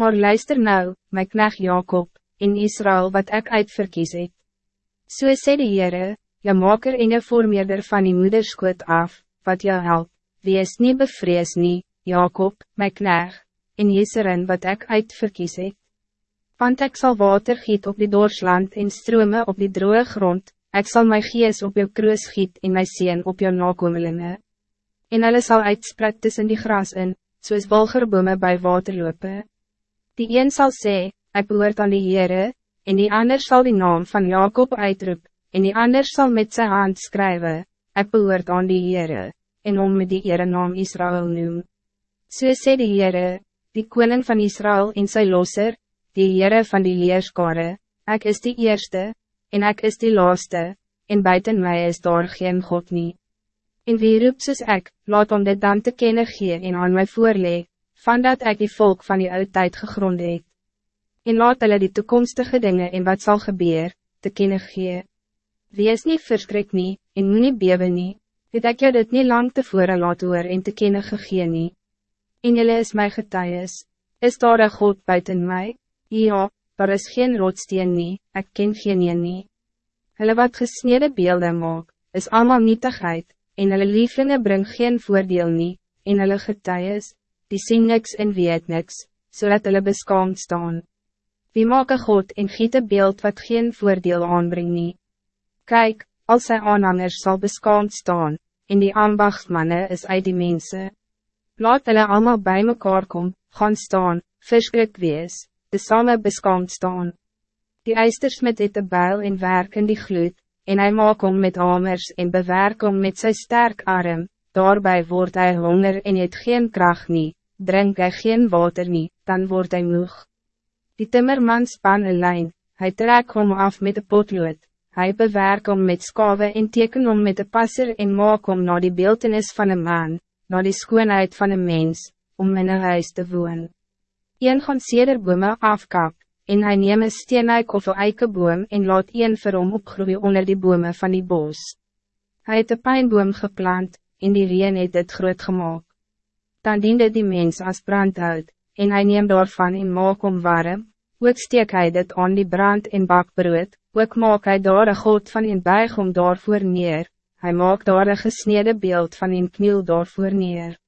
Maar luister nou, my knecht Jacob, in Israël wat ik uitverkies het. So sê die Heere, jou maker en jou voormeerder van die moederskoot af, wat jou help, wees nie bevrees nie, Jacob, my knecht, en Jeserin wat ik uitverkies het. Want ik zal water giet op die doorsland en strome op die droge grond, ik zal my gees op jou kroos giet en my sien op jou nakomelinge. En hulle sal uitspreid tussen die gras in, soos walgerbome by waterlope. Die een zal sê, ik behoort aan die Heere, en die ander zal die naam van Jacob uitroep, en die ander zal met zijn hand schrijven, ik behoort aan die Heere, en om met die Heere naam Israël noem. So sê die Heere, die koning van Israël en sy losser, die Heere van die leerskare, ik is die eerste, en ik is die laaste, en buiten mij is daar geen God nie. En wie roep soos ek, laat om dit dan te kennen gee en aan my voorlee, van dat ik die volk van die oudtijd gegrond het. En laat hulle die toekomstige dingen en wat zal gebeuren, te kennen gee. Wees niet verskrik nie, en moet nie bewe nie, het ek jou dit nie lang tevore laat hoor en te kennen gegee nie. En jylle is my getuies, is daar een God buiten mij? Ja, daar is geen rotsteen nie, ek ken geen een nie. Hulle wat gesneden beelden maak, is allemaal nietigheid, en hulle lieflinge bring geen voordeel nie, en hulle getuies, die sien niks en weet niks, zodat hulle beskaamd staan. Wie maak een God en giet een beeld wat geen voordeel aanbring nie? Kijk, als sy aanhangers zal beskaamd staan, en die ambachtsmanne is uit die mensen. Laat hulle allemaal bij mekaar kom, gaan staan, verskrik wees, de samme beskaamd staan. Die eistersmit het de bijl en werk in die gloed, en hij maak om met hamers en bewerk om met zijn sterk arm, daarbij wordt hij honger en het geen kracht niet drink hij geen water niet, dan wordt hij moeg. Die timmerman span een lijn, hij trek om af met de potlood, hij bewerk om met skave en teken om met de passer en maak om naar die beeltenis van een man, naar die schoonheid van een mens, om in een huis te woon. Een gaan sederbome afkap, en hij neem een steenijk of een eikeboom en laat een vir hom opgroeien onder die bome van die bos. Hij het een pijnboom geplant, en die reen het het groot gemaakt dan diende die mens als brandhout, en hij neemt daarvan en maak om warm, ook steek hy dit aan die brand en bakbrood, ook maak hy daar een god van in buig om daarvoor neer, hij maak daar een gesneden beeld van in kniel daarvoor neer.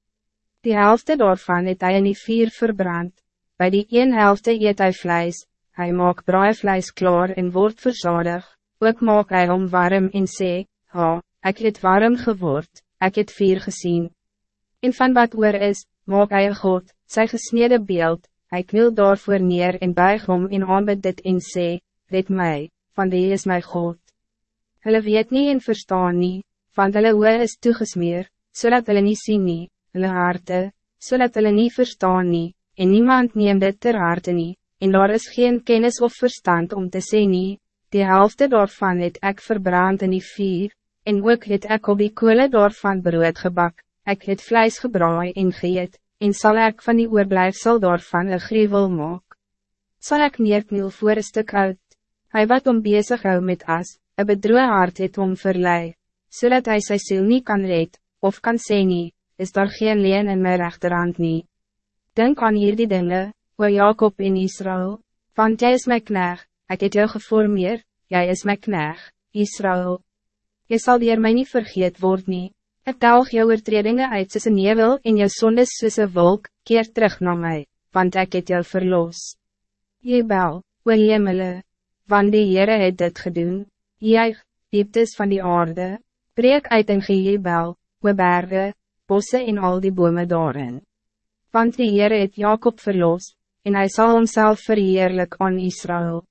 Die helft daarvan het hy in die vier verbrand, bij die een helft eet hy vlees, hy maak braaivlees klaar en word verzadig, ook maak hy om warm en sê, ha, ek het warm geword, ek het vier gezien. En van wat oor is, maak hy een God, sy gesnede beeld, hy kniel daarvoor neer en buig om en aanbid dit en sê, red mij, van die is my God. Hulle weet niet en verstaan nie, want hulle oor is toegesmeer, zodat hulle niet zien nie, hulle harte, zodat hulle niet verstaan nie, en niemand neemt dit ter harte nie, en daar is geen kennis of verstand om te sê nie, die helft daarvan het ek verbrand in die vuur, en ook het ek op die koele daarvan brood gebak, ik het vlees gebraai en geëet, en zal ik van die oorblijfsel daarvan een grievel maak. Zal ik neerkniel voor een stuk uit, hij wat om bezig hou met as, een bedroe hart het om verlei, zodat hij sy ziel niet kan red, of kan sê nie, is daar geen leen in mijn rechterhand nie. Denk aan hier die dinge, o Jacob in Israël, want jij is mijn knecht, ik het jou geformeer, jij is mijn knecht, Israël. Je zal hier mij niet vergeet worden. nie. Ik telg jou oortredinge uit soos een nevel en jou sondes soos een wolk, keer terug naar mij, want ik het jou verlos. Jebel, o hemele, want die Heere het dit gedoen, juig, dieptes van die aarde, breek uit in gejebel, o berge, bosse en al die bome daarin. Want die Heere het Jacob verlos, en hij zal homself verheerlijk aan Israël.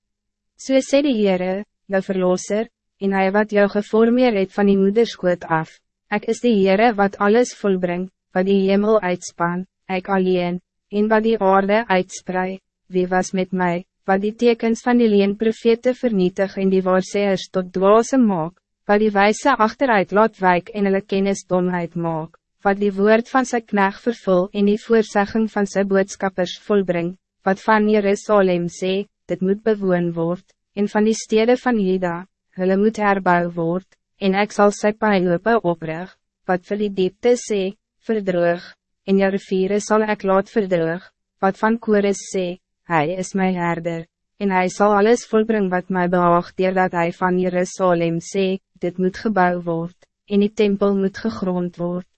So sê die Heere, jou verlosser, en hij wat jou geformeer het van die moederskoot af, Ik is de Heere wat alles volbrengt, wat die hemel uitspan, ik alleen, en wat die aarde uitspreid, wie was met mij, wat die tekens van die leen profete vernietig en die waarseers tot dwaase maak, wat die wijze achteruit laat wijk en hulle kennis domheid maak, wat die woord van zijn knecht vervul en die voorzegging van zijn boodskappers volbrengt, wat van Jerusalem sê, dit moet bewoon word, en van die steden van Juda, hulle moet herbouw word, en ik zal sy pijnlope oprig, wat vir die diepte sê, verdroog, en jou riviere sal ek laat verdroog, wat van Kores sê, hij is mijn herder, en hij zal alles volbrengen wat mij behaagt, dat hij van Jerusalem sê, dit moet gebouwd worden, en die tempel moet gegrond worden.